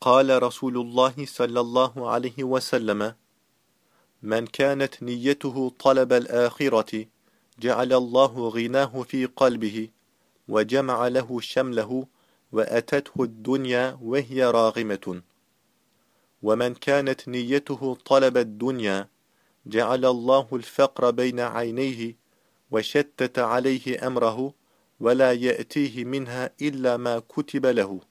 قال رسول الله صلى الله عليه وسلم من كانت نيته طلب الآخرة جعل الله غناه في قلبه وجمع له شمله وأتته الدنيا وهي راغمة. ومن كانت نيته طلب الدنيا جعل الله الفقر بين عينيه وشتت عليه أمره ولا يأتيه منها إلا ما كتب له.